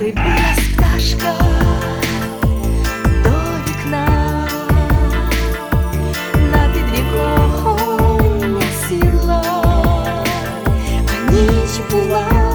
Прибулась пташка до вікна, на підвіконня сіла, а ніч була